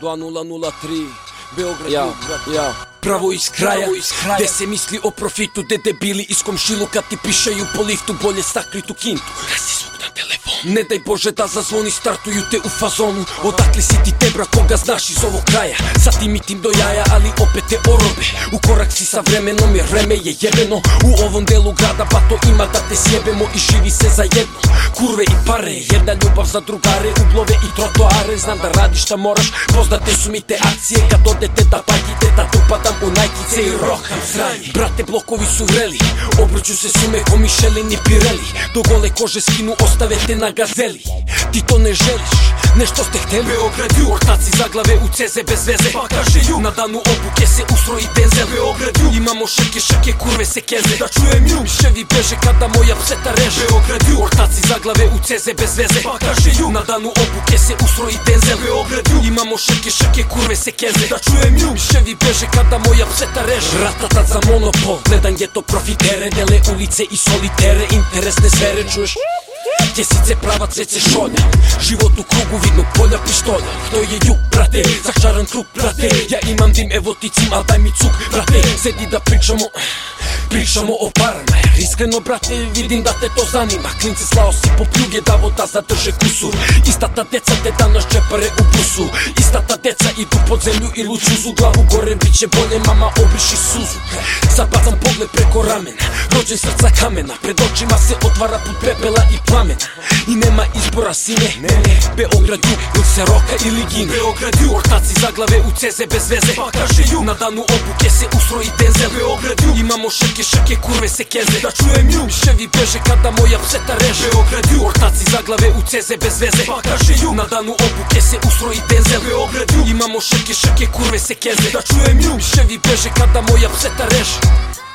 2003 Beograd Jug, брат. ја. Право из краја. Де се мисли о профиту, де дебили из комшилука ти пишају по лифту, боле сакриту кинту. Ne daj Bože da zazvoni, startuju te u fazonu. Odakle si ti tebra koga znaš iz ovog kraja? Sa tim i tim do jaja, ali opet te orobe. U korak si sa vremenom jer vreme je jebeno. U ovom delu grada pa to ima da te sjebemo I živi se za jedno, kurve i pare Jedna ljubav za drugare, uglove i trotoare. Znam da radiš šta moraš, poznate su mi te akcije. Kad odete da pa Се и рокам срани Брате, блокови су врели, обручу се суме ко мишелени пирели. До голе коже скину оставете на газели. Ти то не желиш, нешто сте хтели. Београд југ, ортаци заглаве у цезе без везе. Па каже југ, на дану обуке се устрои дензел. Имамо шаке, шаке, курве се кезе. Да чуем ју, ше ви беже када моја псета реже. Београд југ, ортаци заглаве у цезе без везе. Па каже ју, на дану обуке се устрои дензел. Београд имамо шаке, шаке, курве се кезе. Да чуем ју, ше ви беже када моја псета реже. Ратата за монопол, гледан гето профитере, деле улице и солитере, интерес не сфере, чуеш? Djesice prava cece šolja. Život u krugu vidno polja pištolja. To je jug, brate, začaran krug, brate. Ja imam dim, evo ti cim, al daj mi cuk, brate. Sedi da pričamo, pričamo o parme Искрено, брате, видим да те то занима Клинци слао си по плюге да вода задрже кусур. Истата деца те данас джепаре у бусу. Истата деца иду под земју и луцузу. Главу горе биче боле, мама обриши сузу. Забацам поглед преко рамена. Роđен срца камена. Пред очима се отвара под пепела и пламена. И нема избора сине. Не, не Београд југ Или се рока или гине. Београд југ Ортаци заглаве у цезе без везе. Па каже југ На дану обуке се устрои дензел. Београд југ Имамо шаке, шаке, курве се кезе. Да чуем југ Ще ви беже када моја псета реже Београд југ Ортаци заглаве у цезе без везе. Па каже југ На дану обуке се устрои дензел Београд југ Имамо шаке, шаке, курве се кезе. Да чуем југ Ще ви беже када моја псета реже